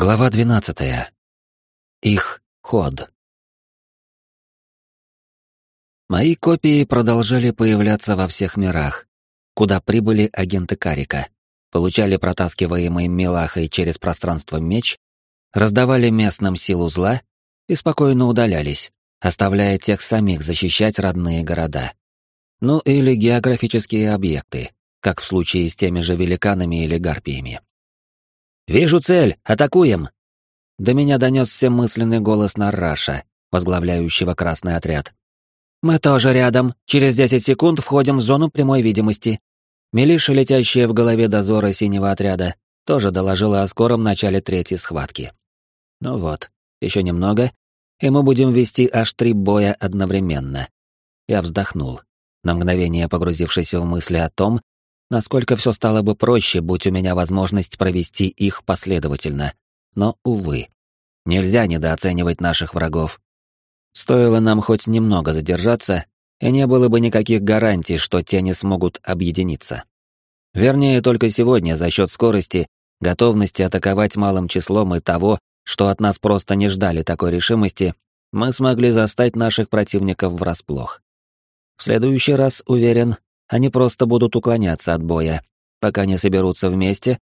Глава 12. Их ход. Мои копии продолжали появляться во всех мирах, куда прибыли агенты Карика, получали протаскиваемый Милахой через пространство меч, раздавали местным силу зла и спокойно удалялись, оставляя тех самих защищать родные города. Ну или географические объекты, как в случае с теми же великанами или гарпиями. «Вижу цель! Атакуем!» До меня донесся мысленный голос Нараша, возглавляющего красный отряд. «Мы тоже рядом. Через десять секунд входим в зону прямой видимости». Милиша, летящая в голове дозора синего отряда, тоже доложила о скором начале третьей схватки. Ну вот, еще немного, и мы будем вести аж три боя одновременно. Я вздохнул, на мгновение погрузившись в мысли о том, насколько все стало бы проще, будь у меня возможность провести их последовательно. Но, увы, нельзя недооценивать наших врагов. Стоило нам хоть немного задержаться, и не было бы никаких гарантий, что те не смогут объединиться. Вернее, только сегодня за счет скорости, готовности атаковать малым числом и того, что от нас просто не ждали такой решимости, мы смогли застать наших противников врасплох. В следующий раз, уверен, они просто будут уклоняться от боя, пока не соберутся вместе,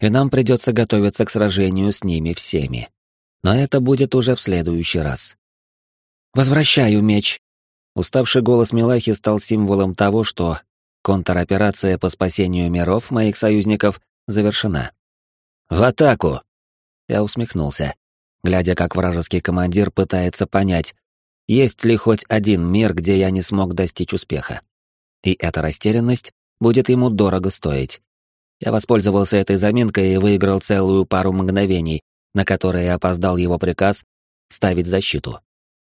и нам придется готовиться к сражению с ними всеми. Но это будет уже в следующий раз. «Возвращаю меч!» Уставший голос Милахи стал символом того, что контроперация по спасению миров моих союзников завершена. «В атаку!» Я усмехнулся, глядя, как вражеский командир пытается понять, есть ли хоть один мир, где я не смог достичь успеха. И эта растерянность будет ему дорого стоить. Я воспользовался этой заминкой и выиграл целую пару мгновений, на которые опоздал его приказ ставить защиту.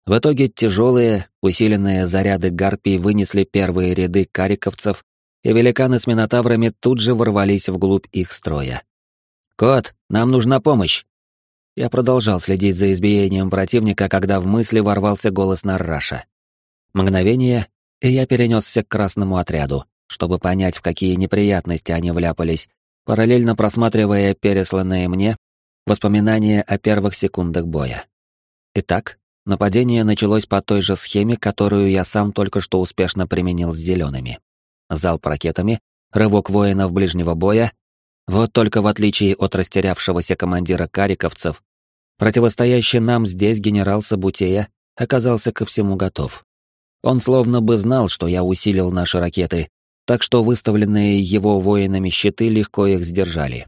В итоге тяжелые, усиленные заряды гарпий вынесли первые ряды кариковцев, и великаны с минотаврами тут же ворвались вглубь их строя. «Кот, нам нужна помощь!» Я продолжал следить за избиением противника, когда в мысли ворвался голос Нарраша. Мгновение, и я перенесся к красному отряду, чтобы понять, в какие неприятности они вляпались, параллельно просматривая пересланные мне воспоминания о первых секундах боя. Итак, нападение началось по той же схеме, которую я сам только что успешно применил с зелеными. Залп ракетами, рывок воинов ближнего боя. Вот только в отличие от растерявшегося командира кариковцев, противостоящий нам здесь генерал Сабутея оказался ко всему готов. Он словно бы знал, что я усилил наши ракеты, так что выставленные его воинами щиты легко их сдержали.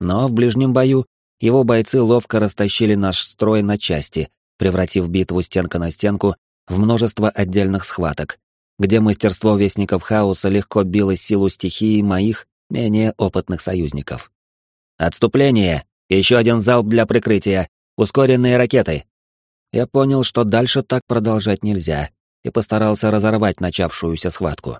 Но в ближнем бою его бойцы ловко растащили наш строй на части, превратив битву стенка на стенку в множество отдельных схваток, где мастерство Вестников Хаоса легко било силу стихии моих, менее опытных союзников. «Отступление! Еще один залп для прикрытия! Ускоренные ракеты!» Я понял, что дальше так продолжать нельзя, и постарался разорвать начавшуюся схватку.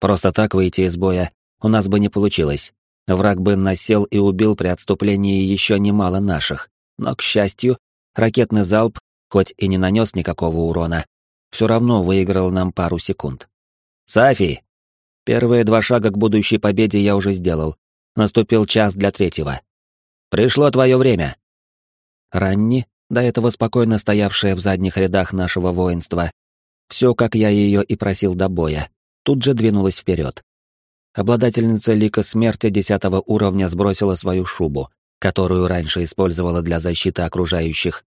Просто так выйти из боя у нас бы не получилось. Враг бы насел и убил при отступлении еще немало наших, но, к счастью, ракетный залп, хоть и не нанес никакого урона, все равно выиграл нам пару секунд. «Сафи!» Первые два шага к будущей победе я уже сделал. Наступил час для третьего. «Пришло твое время!» Ранни, до этого спокойно стоявшая в задних рядах нашего воинства, все, как я ее и просил до боя, тут же двинулась вперед. Обладательница лика смерти десятого уровня сбросила свою шубу, которую раньше использовала для защиты окружающих,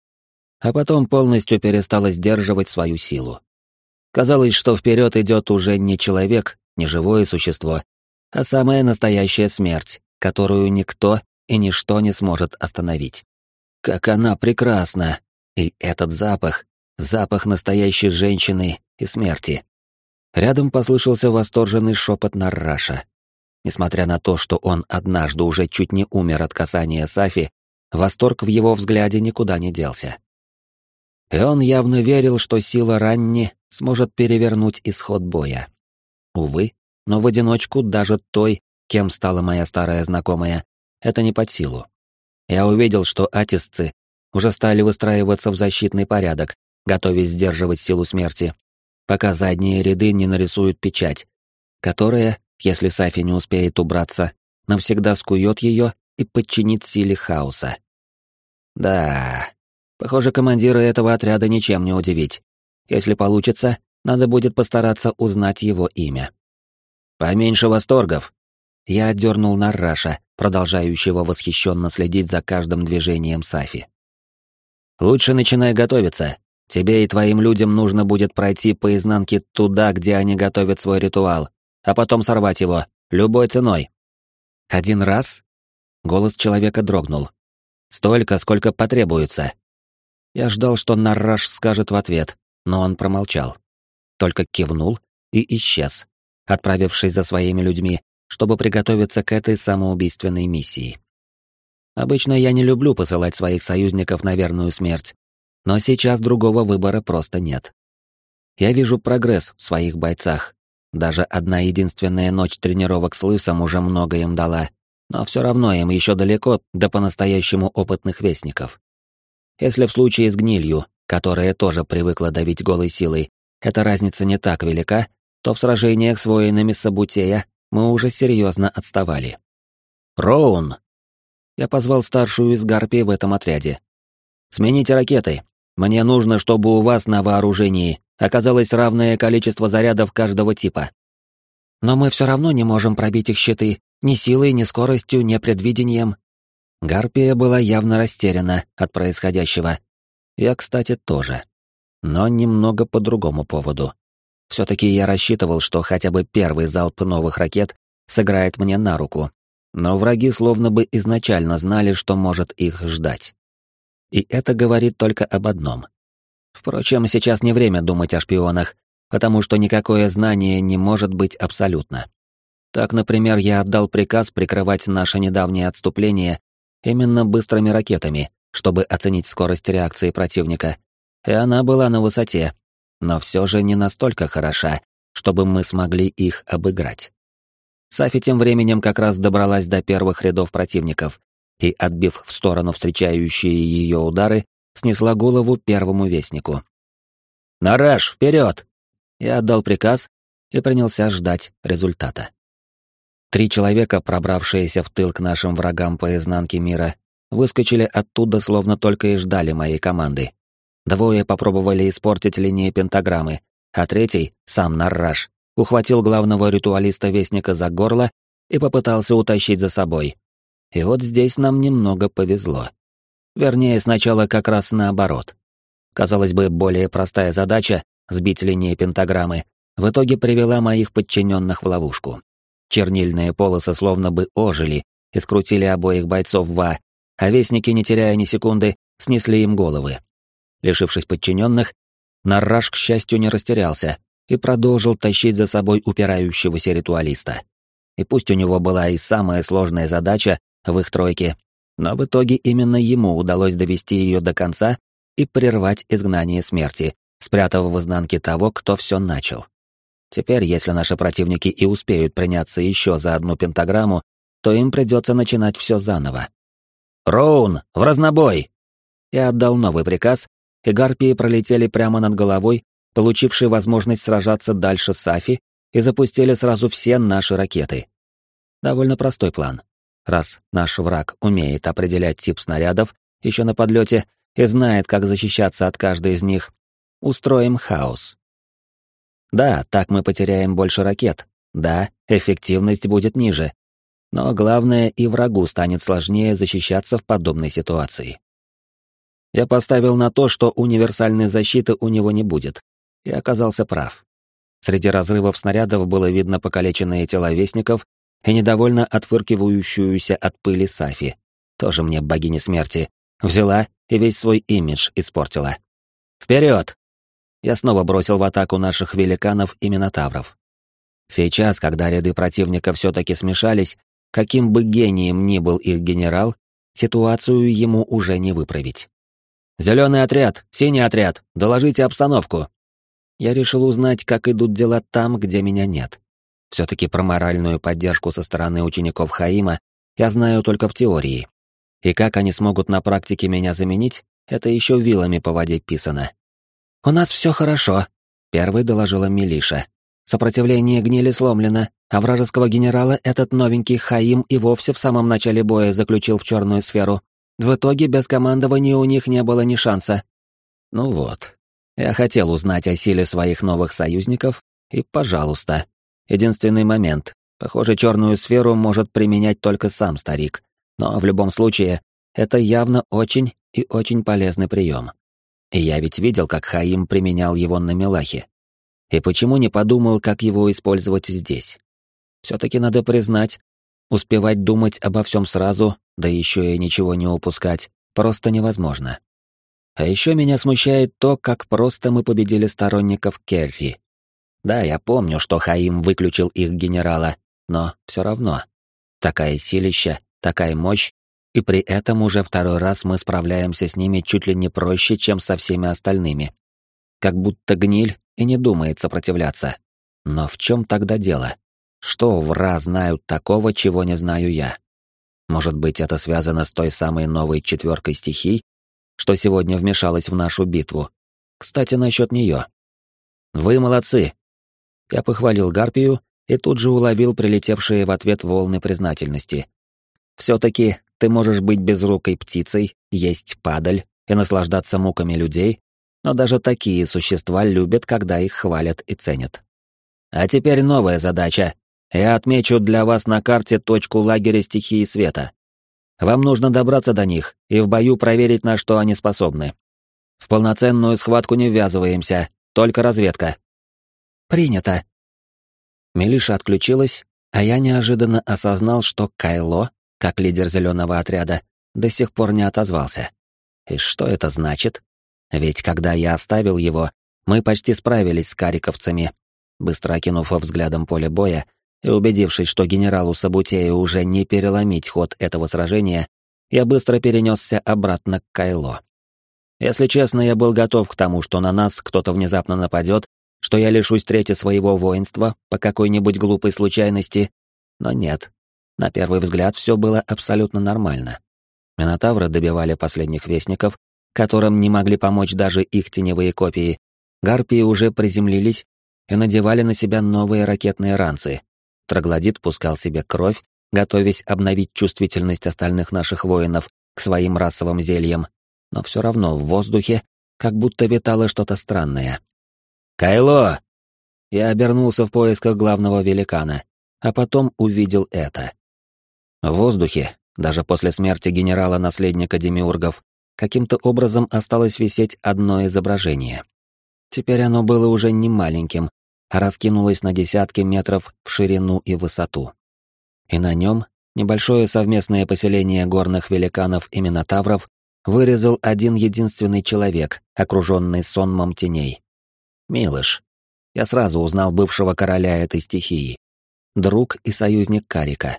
а потом полностью перестала сдерживать свою силу. Казалось, что вперед идет уже не человек, не живое существо, а самая настоящая смерть, которую никто и ничто не сможет остановить. Как она прекрасна! И этот запах, запах настоящей женщины и смерти. Рядом послышался восторженный шепот Нарраша. Несмотря на то, что он однажды уже чуть не умер от касания Сафи, восторг в его взгляде никуда не делся. И он явно верил, что сила Ранни сможет перевернуть исход боя. Увы, но в одиночку даже той, кем стала моя старая знакомая, это не под силу. Я увидел, что атисцы уже стали выстраиваться в защитный порядок, готовясь сдерживать силу смерти, пока задние ряды не нарисуют печать, которая, если Сафи не успеет убраться, навсегда скует ее и подчинит силе хаоса. Да, похоже, командира этого отряда ничем не удивить. Если получится, надо будет постараться узнать его имя. Поменьше восторгов. Я отдернул Нарраша, продолжающего восхищенно следить за каждым движением Сафи. Лучше начинай готовиться. Тебе и твоим людям нужно будет пройти по изнанке туда, где они готовят свой ритуал, а потом сорвать его, любой ценой. Один раз? Голос человека дрогнул. Столько, сколько потребуется. Я ждал, что Нарраш скажет в ответ, но он промолчал. Только кивнул и исчез, отправившись за своими людьми, чтобы приготовиться к этой самоубийственной миссии. Обычно я не люблю посылать своих союзников на верную смерть, но сейчас другого выбора просто нет. Я вижу прогресс в своих бойцах. Даже одна единственная ночь тренировок с Лысом уже много им дала, но все равно им еще далеко до по-настоящему опытных вестников. Если в случае с гнилью, которая тоже привыкла давить голой силой, эта разница не так велика, то в сражениях с воинами Сабутея мы уже серьезно отставали. «Роун!» Я позвал старшую из гарпий в этом отряде. «Смените ракеты. Мне нужно, чтобы у вас на вооружении оказалось равное количество зарядов каждого типа». «Но мы все равно не можем пробить их щиты, ни силой, ни скоростью, ни предвидением». Гарпия была явно растеряна от происходящего. Я, кстати, тоже. Но немного по другому поводу. Все-таки я рассчитывал, что хотя бы первый залп новых ракет сыграет мне на руку. Но враги словно бы изначально знали, что может их ждать. И это говорит только об одном. Впрочем, сейчас не время думать о шпионах, потому что никакое знание не может быть абсолютно. Так, например, я отдал приказ прикрывать наше недавнее отступление именно быстрыми ракетами, чтобы оценить скорость реакции противника, и она была на высоте, но все же не настолько хороша, чтобы мы смогли их обыграть. Сафи тем временем как раз добралась до первых рядов противников и, отбив в сторону встречающие ее удары, снесла голову первому вестнику. «Нараш, вперед!» Я отдал приказ и принялся ждать результата. Три человека, пробравшиеся в тыл к нашим врагам по изнанке мира, выскочили оттуда, словно только и ждали моей команды. Двое попробовали испортить линии пентаграммы, а третий, сам Нарраш, ухватил главного ритуалиста-вестника за горло и попытался утащить за собой. И вот здесь нам немного повезло. Вернее, сначала как раз наоборот. Казалось бы, более простая задача — сбить линии пентаграммы — в итоге привела моих подчиненных в ловушку. Чернильные полосы словно бы ожили и скрутили обоих бойцов в а вестники, не теряя ни секунды, снесли им головы. Лишившись подчиненных, Нарраш, к счастью, не растерялся и продолжил тащить за собой упирающегося ритуалиста. И пусть у него была и самая сложная задача в их тройке, но в итоге именно ему удалось довести ее до конца и прервать изгнание смерти, спрятав в изнанке того, кто все начал. Теперь, если наши противники и успеют приняться еще за одну пентаграмму, то им придется начинать все заново. «Роун, в разнобой!» Я отдал новый приказ, и гарпии пролетели прямо над головой, получившие возможность сражаться дальше с Сафи, и запустили сразу все наши ракеты. Довольно простой план. Раз наш враг умеет определять тип снарядов еще на подлете и знает, как защищаться от каждой из них, устроим хаос. Да, так мы потеряем больше ракет. Да, эффективность будет ниже. Но главное, и врагу станет сложнее защищаться в подобной ситуации. Я поставил на то, что универсальной защиты у него не будет, и оказался прав. Среди разрывов снарядов было видно покалеченные тела вестников и недовольно отвыркивающуюся от пыли Сафи. Тоже мне богиня смерти. Взяла и весь свой имидж испортила. «Вперед!» Я снова бросил в атаку наших великанов и минотавров. Сейчас, когда ряды противника все-таки смешались, каким бы гением ни был их генерал, ситуацию ему уже не выправить. «Зеленый отряд, синий отряд, доложите обстановку». Я решил узнать, как идут дела там, где меня нет. Все-таки про моральную поддержку со стороны учеников Хаима я знаю только в теории. И как они смогут на практике меня заменить, это еще вилами по воде писано. «У нас все хорошо», — первой доложила Милиша. Сопротивление гнили сломлено, а вражеского генерала этот новенький Хаим и вовсе в самом начале боя заключил в черную сферу. В итоге без командования у них не было ни шанса. Ну вот. Я хотел узнать о силе своих новых союзников, и, пожалуйста. Единственный момент. Похоже, черную сферу может применять только сам старик. Но в любом случае, это явно очень и очень полезный прием. И я ведь видел, как Хаим применял его на Мелахе. И почему не подумал, как его использовать здесь? Все-таки надо признать, успевать думать обо всем сразу, да еще и ничего не упускать, просто невозможно. А еще меня смущает то, как просто мы победили сторонников Керри. Да, я помню, что Хаим выключил их генерала, но все равно. Такая силища, такая мощь, и при этом уже второй раз мы справляемся с ними чуть ли не проще, чем со всеми остальными. Как будто гниль и не думает сопротивляться. Но в чем тогда дело? Что вра знают такого, чего не знаю я? Может быть, это связано с той самой новой четверкой стихий, что сегодня вмешалась в нашу битву? Кстати, насчет нее. Вы молодцы. Я похвалил Гарпию и тут же уловил прилетевшие в ответ волны признательности. Все-таки ты можешь быть безрукой птицей, есть падаль и наслаждаться муками людей, но даже такие существа любят, когда их хвалят и ценят. А теперь новая задача. Я отмечу для вас на карте точку лагеря стихии света. Вам нужно добраться до них и в бою проверить, на что они способны. В полноценную схватку не ввязываемся, только разведка. Принято. Милиша отключилась, а я неожиданно осознал, что Кайло, как лидер зеленого отряда, до сих пор не отозвался. И что это значит? Ведь когда я оставил его, мы почти справились с кариковцами. Быстро окинув взглядом поле боя и убедившись, что генералу Сабутею уже не переломить ход этого сражения, я быстро перенесся обратно к Кайло. Если честно, я был готов к тому, что на нас кто-то внезапно нападет, что я лишусь трети своего воинства по какой-нибудь глупой случайности, но нет. На первый взгляд все было абсолютно нормально. Минотавры добивали последних вестников, которым не могли помочь даже их теневые копии, гарпии уже приземлились и надевали на себя новые ракетные ранцы. Троглодит пускал себе кровь, готовясь обновить чувствительность остальных наших воинов к своим расовым зельям, но все равно в воздухе как будто витало что-то странное. «Кайло!» Я обернулся в поисках главного великана, а потом увидел это. В воздухе, даже после смерти генерала-наследника Демиургов, каким-то образом осталось висеть одно изображение. Теперь оно было уже не маленьким, а раскинулось на десятки метров в ширину и высоту. И на нем небольшое совместное поселение горных великанов и минотавров вырезал один единственный человек, окруженный сонмом теней. Милыш. Я сразу узнал бывшего короля этой стихии. Друг и союзник Карика.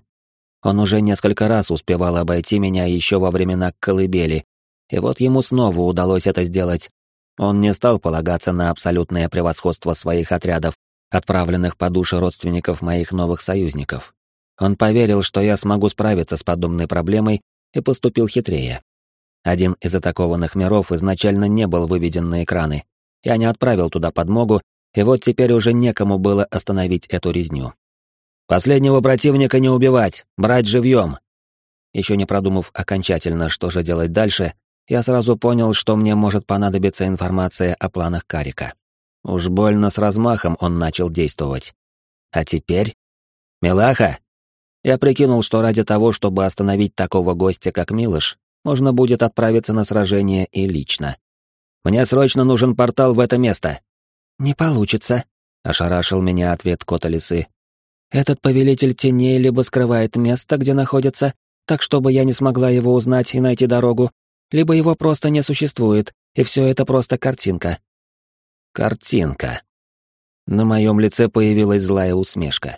Он уже несколько раз успевал обойти меня еще во времена колыбели, и вот ему снова удалось это сделать. Он не стал полагаться на абсолютное превосходство своих отрядов, отправленных по душе родственников моих новых союзников. Он поверил, что я смогу справиться с подобной проблемой, и поступил хитрее. Один из атакованных миров изначально не был выведен на экраны. Я не отправил туда подмогу, и вот теперь уже некому было остановить эту резню. «Последнего противника не убивать, брать живьем!» Еще не продумав окончательно, что же делать дальше, я сразу понял, что мне может понадобиться информация о планах Карика. Уж больно с размахом он начал действовать. А теперь... «Милаха!» Я прикинул, что ради того, чтобы остановить такого гостя, как Милыш, можно будет отправиться на сражение и лично. «Мне срочно нужен портал в это место!» «Не получится», — ошарашил меня ответ кота лисы. «Этот повелитель теней либо скрывает место, где находится, так чтобы я не смогла его узнать и найти дорогу, либо его просто не существует, и все это просто картинка. Картинка. На моем лице появилась злая усмешка.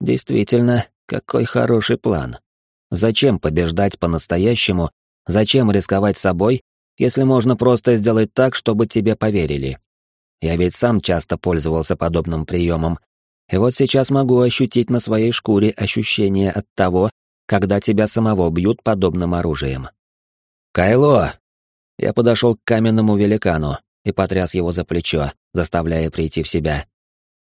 Действительно, какой хороший план. Зачем побеждать по-настоящему, зачем рисковать собой, если можно просто сделать так, чтобы тебе поверили? Я ведь сам часто пользовался подобным приемом, и вот сейчас могу ощутить на своей шкуре ощущение от того, когда тебя самого бьют подобным оружием. «Кайло!» Я подошел к каменному великану и потряс его за плечо, заставляя прийти в себя.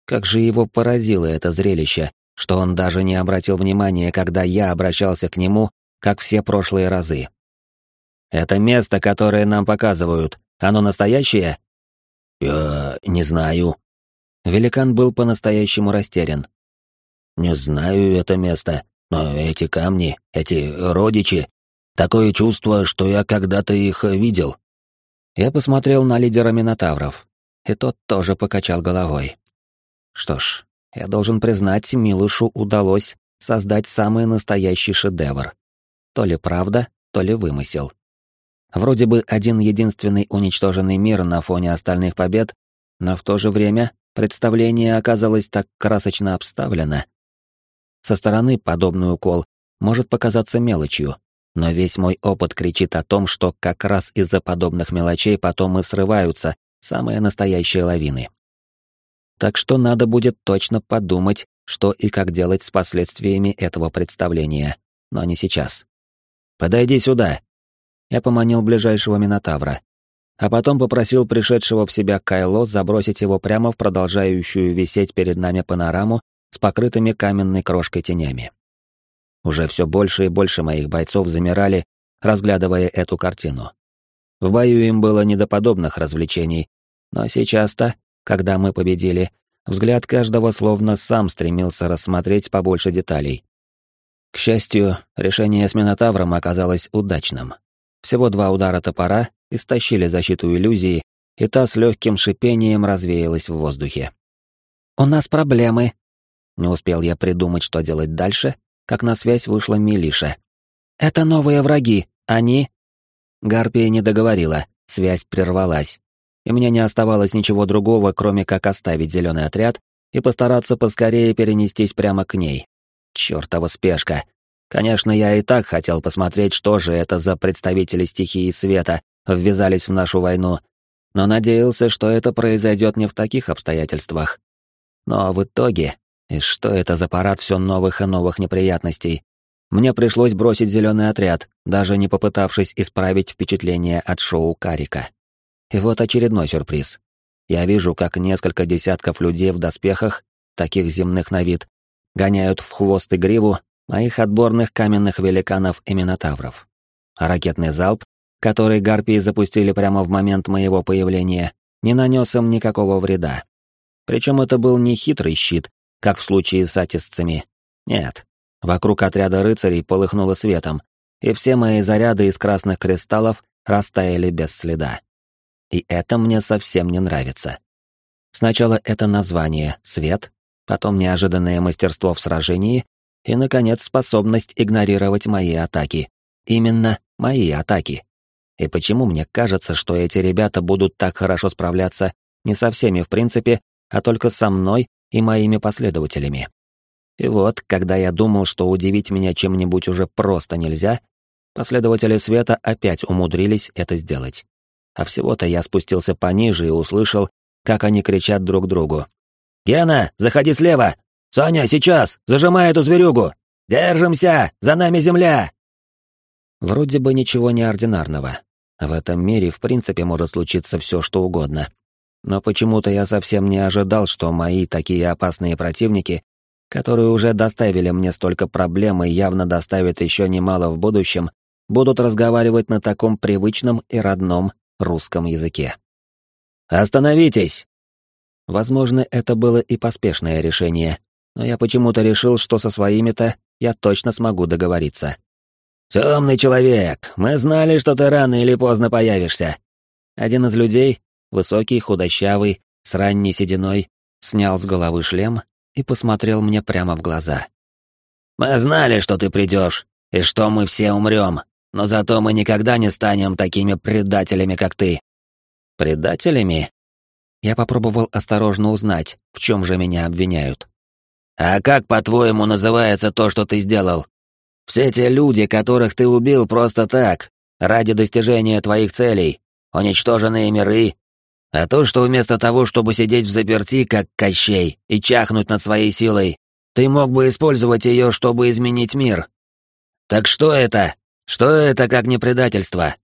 Как же его поразило это зрелище, что он даже не обратил внимания, когда я обращался к нему, как все прошлые разы. Это место, которое нам показывают, оно настоящее? Я не знаю. Великан был по-настоящему растерян. Не знаю это место, но эти камни, эти родичи, такое чувство, что я когда-то их видел. Я посмотрел на лидера Минотавров, и тот тоже покачал головой. Что ж, я должен признать, Милушу удалось создать самый настоящий шедевр. То ли правда, то ли вымысел. Вроде бы один единственный уничтоженный мир на фоне остальных побед, но в то же время представление оказалось так красочно обставлено. Со стороны подобный укол может показаться мелочью, но весь мой опыт кричит о том, что как раз из-за подобных мелочей потом и срываются самые настоящие лавины. Так что надо будет точно подумать, что и как делать с последствиями этого представления, но не сейчас. «Подойди сюда!» Я поманил ближайшего Минотавра, а потом попросил пришедшего в себя Кайло забросить его прямо в продолжающую висеть перед нами панораму с покрытыми каменной крошкой тенями. Уже все больше и больше моих бойцов замирали, разглядывая эту картину. В бою им было не до подобных развлечений, но сейчас-то, когда мы победили, взгляд каждого словно сам стремился рассмотреть побольше деталей. К счастью, решение с Минотавром оказалось удачным. Всего два удара топора истощили защиту иллюзии, и та с легким шипением развеялась в воздухе. «У нас проблемы!» Не успел я придумать, что делать дальше, как на связь вышла Милиша. «Это новые враги, они...» Гарпия не договорила, связь прервалась, и мне не оставалось ничего другого, кроме как оставить зеленый отряд и постараться поскорее перенестись прямо к ней. Чёртова спешка. Конечно, я и так хотел посмотреть, что же это за представители стихии света ввязались в нашу войну, но надеялся, что это произойдет не в таких обстоятельствах. Но в итоге, и что это за парад все новых и новых неприятностей? Мне пришлось бросить зеленый отряд, даже не попытавшись исправить впечатление от шоу Карика. И вот очередной сюрприз. Я вижу, как несколько десятков людей в доспехах, таких земных на вид, гоняют в хвост и гриву моих отборных каменных великанов и минотавров. А ракетный залп, который гарпии запустили прямо в момент моего появления, не нанес им никакого вреда. Причем это был не хитрый щит, как в случае с атисцами. Нет. Вокруг отряда рыцарей полыхнуло светом, и все мои заряды из красных кристаллов растаяли без следа. И это мне совсем не нравится. Сначала это название «Свет», потом неожиданное мастерство в сражении и, наконец, способность игнорировать мои атаки. Именно мои атаки. И почему мне кажется, что эти ребята будут так хорошо справляться не со всеми в принципе, а только со мной и моими последователями? И вот, когда я думал, что удивить меня чем-нибудь уже просто нельзя, последователи света опять умудрились это сделать. А всего-то я спустился пониже и услышал, как они кричат друг другу. «Гена, заходи слева! Соня, сейчас! Зажимай эту зверюгу! Держимся! За нами земля!» Вроде бы ничего неординарного. В этом мире в принципе может случиться все, что угодно. Но почему-то я совсем не ожидал, что мои такие опасные противники, которые уже доставили мне столько проблем и явно доставят еще немало в будущем, будут разговаривать на таком привычном и родном русском языке. «Остановитесь!» Возможно, это было и поспешное решение, но я почему-то решил, что со своими-то я точно смогу договориться. «Темный человек, мы знали, что ты рано или поздно появишься». Один из людей, высокий, худощавый, с ранней сединой, снял с головы шлем и посмотрел мне прямо в глаза. «Мы знали, что ты придешь, и что мы все умрем, но зато мы никогда не станем такими предателями, как ты». «Предателями?» Я попробовал осторожно узнать, в чем же меня обвиняют. «А как, по-твоему, называется то, что ты сделал? Все те люди, которых ты убил просто так, ради достижения твоих целей, уничтоженные миры, а то, что вместо того, чтобы сидеть в заперти, как Кощей, и чахнуть над своей силой, ты мог бы использовать ее, чтобы изменить мир. Так что это? Что это, как не предательство?